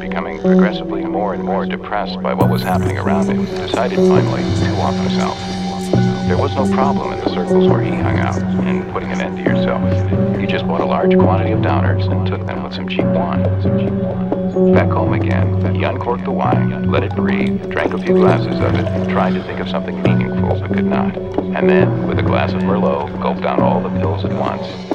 Becoming progressively more and more depressed by what was happening around him, decided finally to off himself. There was no problem in the circles where he hung out in putting an end to yourself. You just bought a large quantity of downers and took them with some cheap wine. Back home again, he uncorked the wine, let it breathe, drank a few glasses of it, tried to think of something meaningful but could not. And then, with a glass of Merlot, gulped down all the pills at once.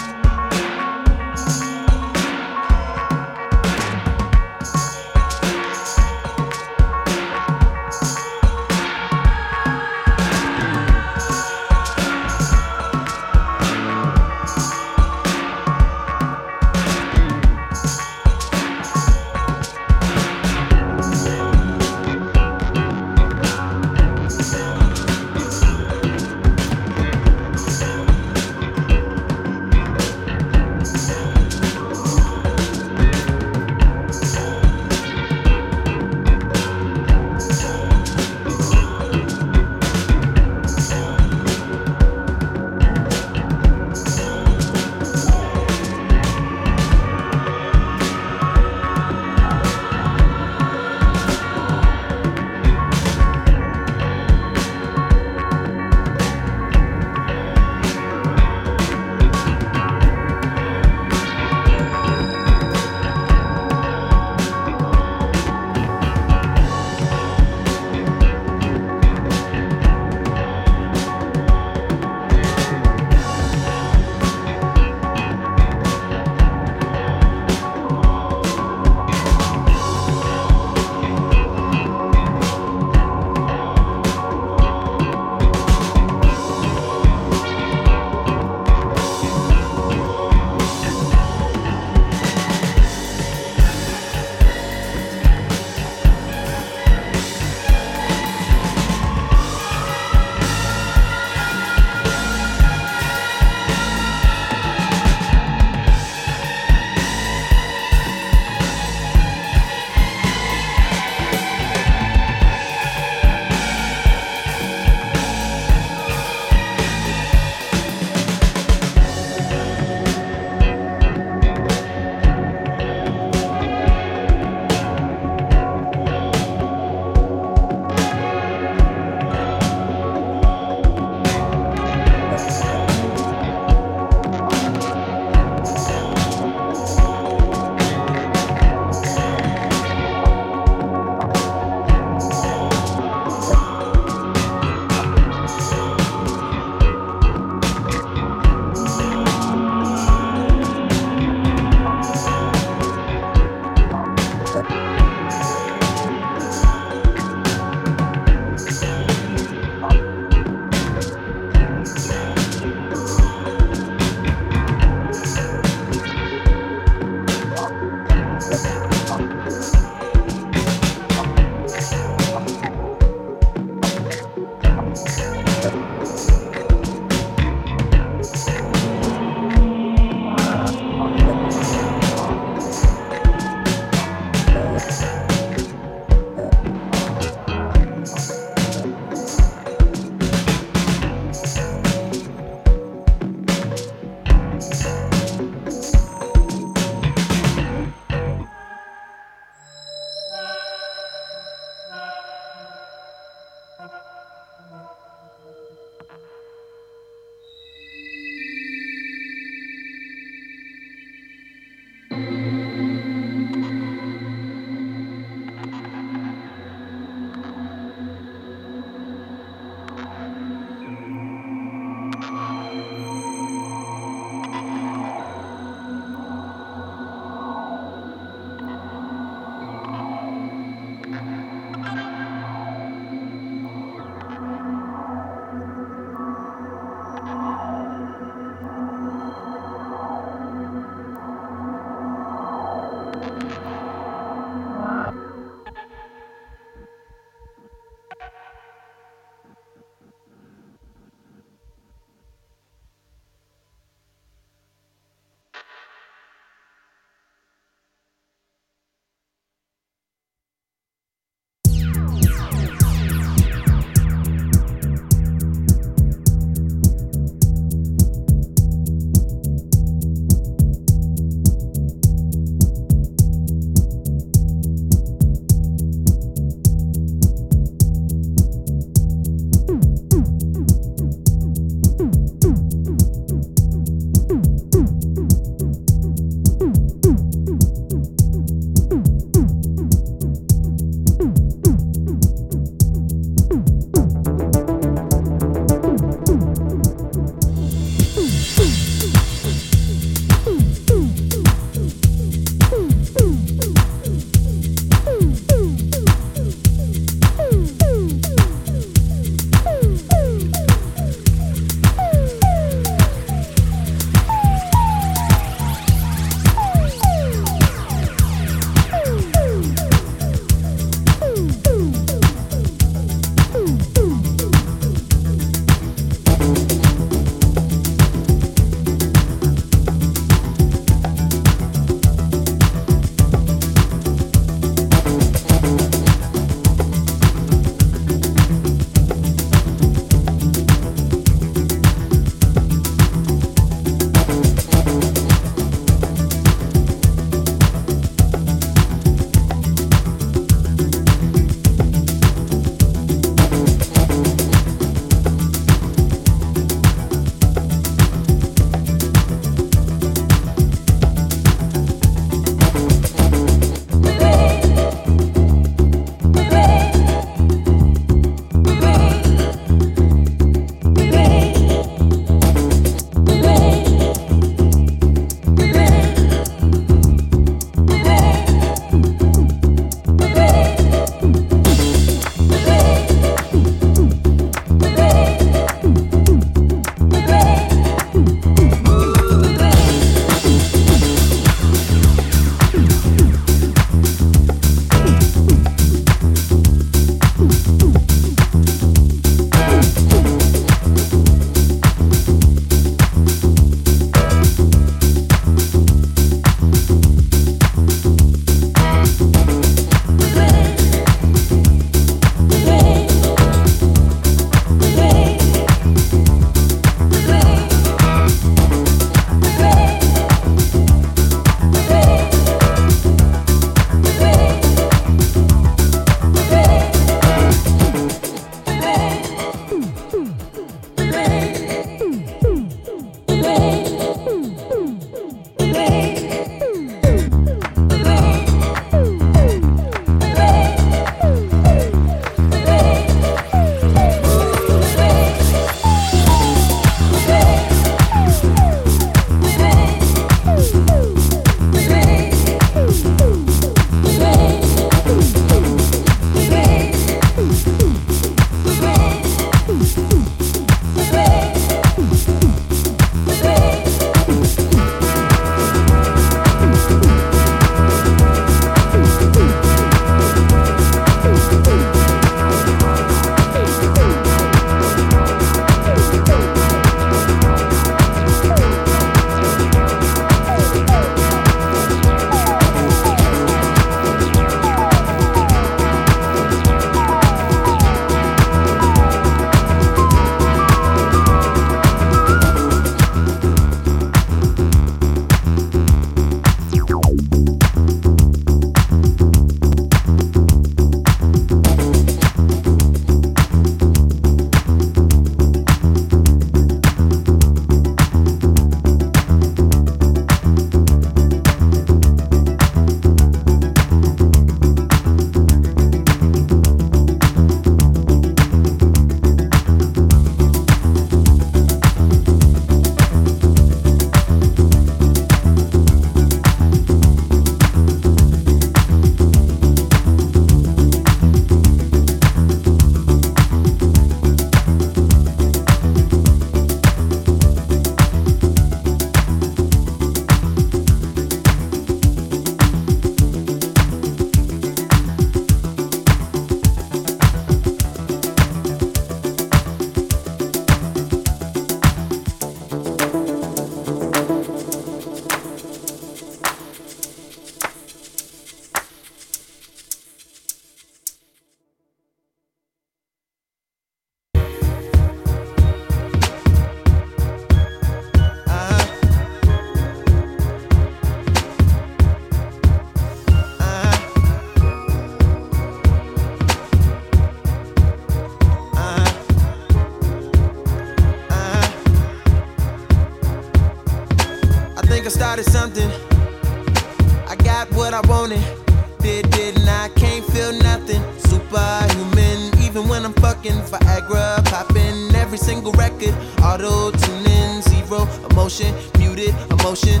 Single record. Auto tuning, zero emotion, muted emotion,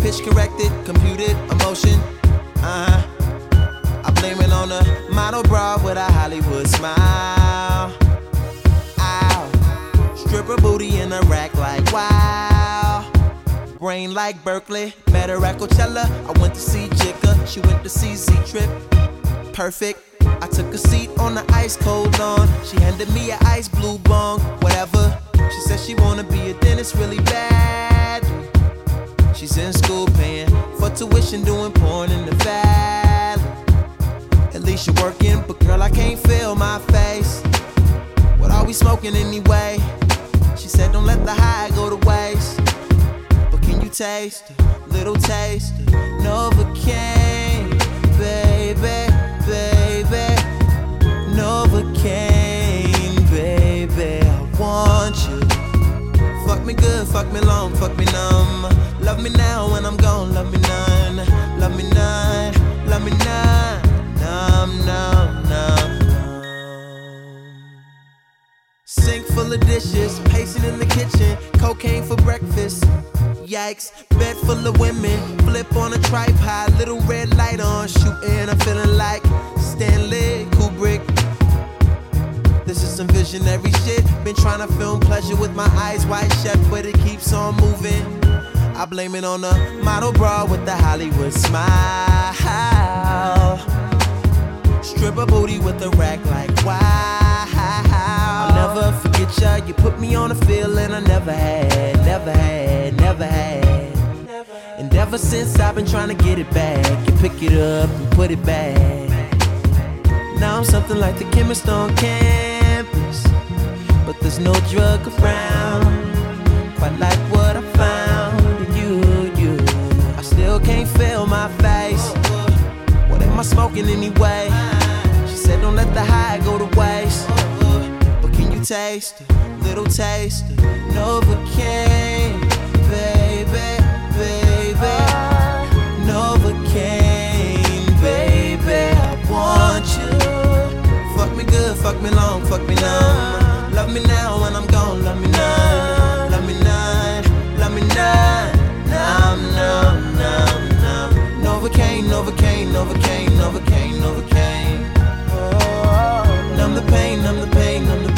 pitch corrected, computed emotion. Uh huh. I blame it on a model bra with a Hollywood smile. Ow. Stripper booty in a rack like wow. Brain like Berkeley. Met her at Coachella. I went to see Jigga. She went to see Z Trip. Perfect. I took a seat on the ice cold lawn. She handed me an ice blue bong, whatever. She said she wanna be a dentist really bad. She's in school paying for tuition, doing porn in the valley. At least you're working, but girl, I can't feel my face. What are we smoking anyway? She said, Don't let the high go to waste. But can you taste a little taste of Novocaine, me good, fuck me long, fuck me numb. Love me now when I'm gone, love me none. Love me none, love me none. Numb, numb, numb, numb. Sink full of dishes, pacing in the kitchen, cocaine for breakfast. Yikes, bed full of women, flip on a tripod, little red light on, shooting. I'm feeling like Stanley Kubrick. This is some visionary shit. Been trying to film pleasure with my eyes wide shut, but it keeps on moving. I blame it on the model bra with the Hollywood smile. Stripper booty with a rack like wow. I'll never forget ya. You put me on a feeling I never had, never had, never had. And ever since I've been trying to get it back, you pick it up and put it back. Now I'm something like the chemist on but no drug around. Quite like what I found in you, you. I still can't feel my face. What am I smoking anyway? She said, Don't let the high go to waste. But can you taste a little taste Novocaine, baby, baby? Novocaine, baby, I want you. Fuck me good, fuck me long, fuck me numb. Love me now when I'm gone, love me none. Love me none, love me none. Numb, numb, numb, numb. Novocaine, Novocaine, Novocaine, Novocaine, Novocaine. Oh, numb the pain, numb the pain, numb the pain,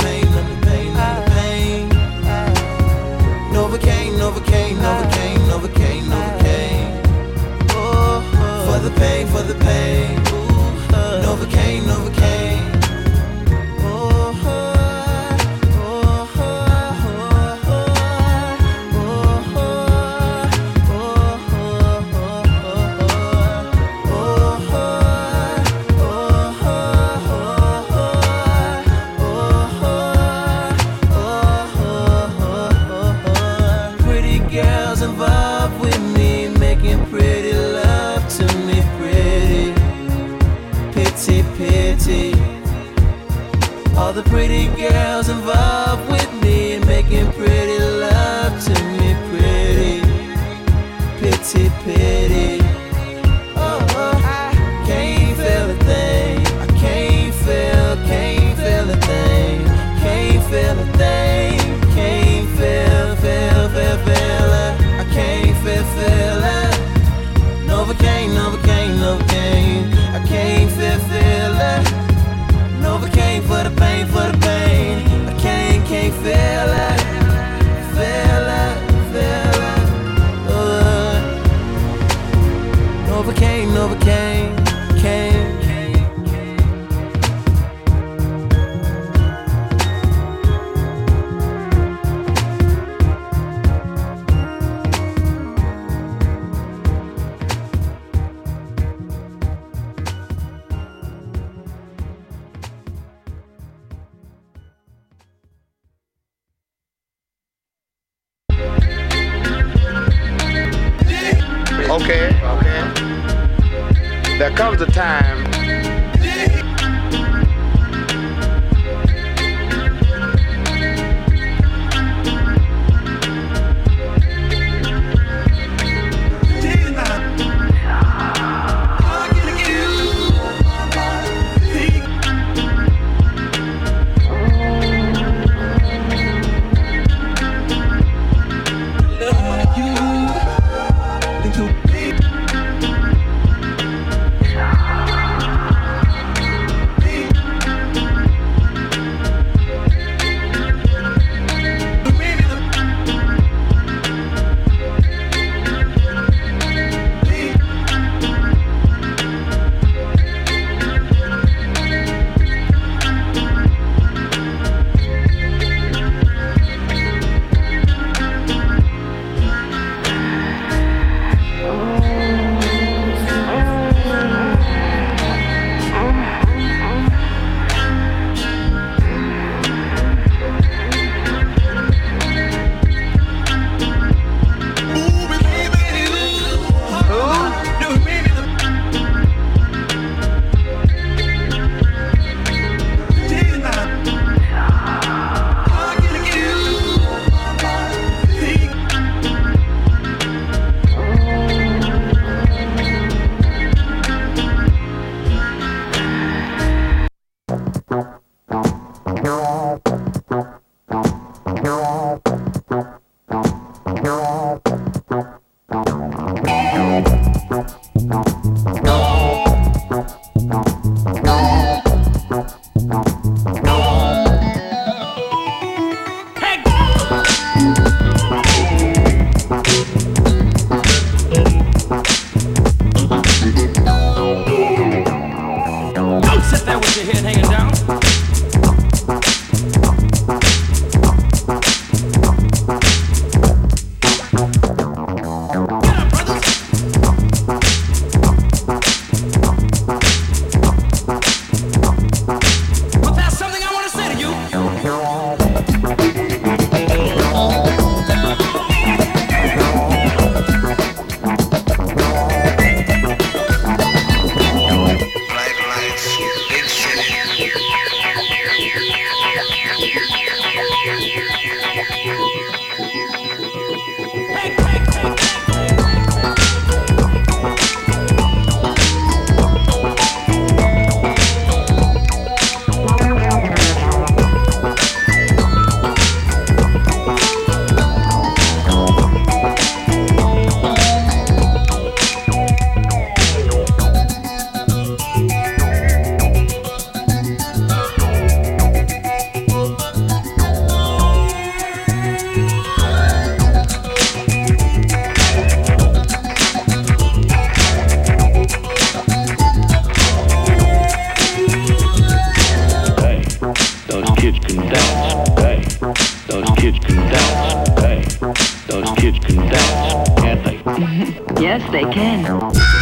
Yes, they can.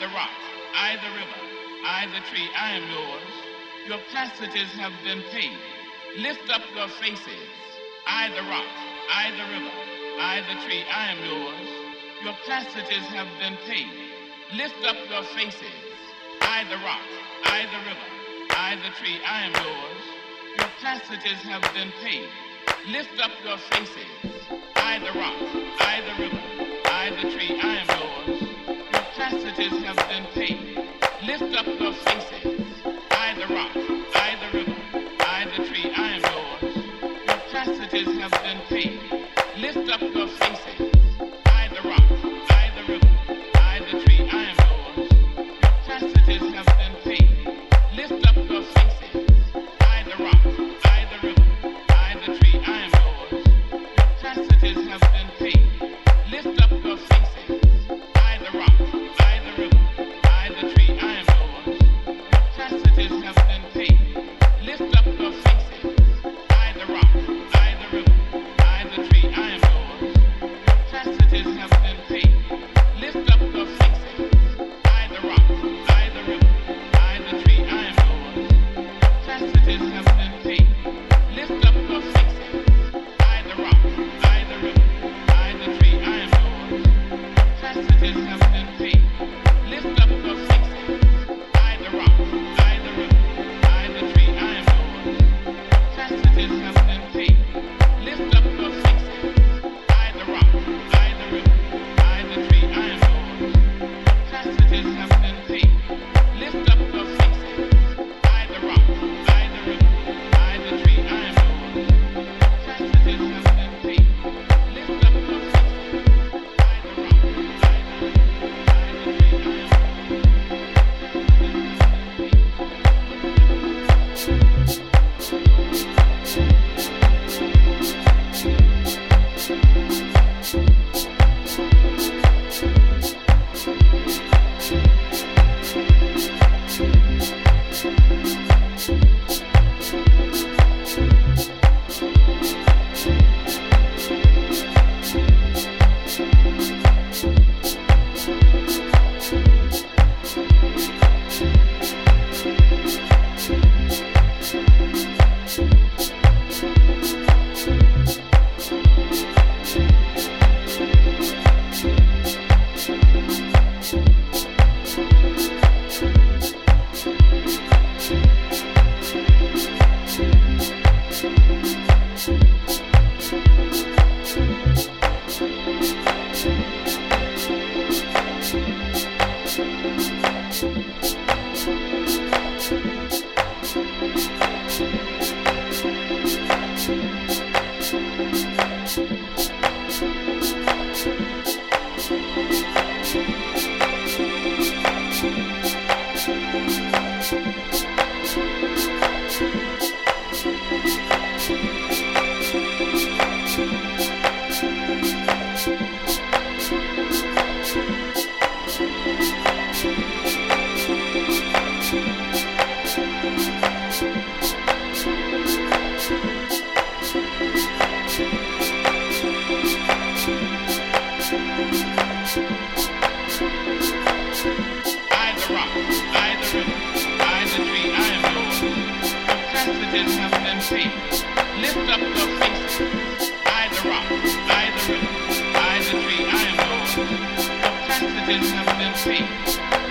the rock, I the river, I the tree, I am yours. Your passages have been paved. Lift up your faces, I the rock, I the river, I the tree, I am yours. Your passages have been paved. Lift up your faces, I the rock, I the river, I the tree, I am yours. Your passages have been paved. Lift up your faces, I the rock, I the river, I the tree, I am have been. Lift up your faces.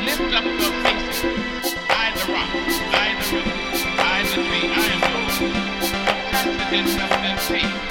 lift up your Hey.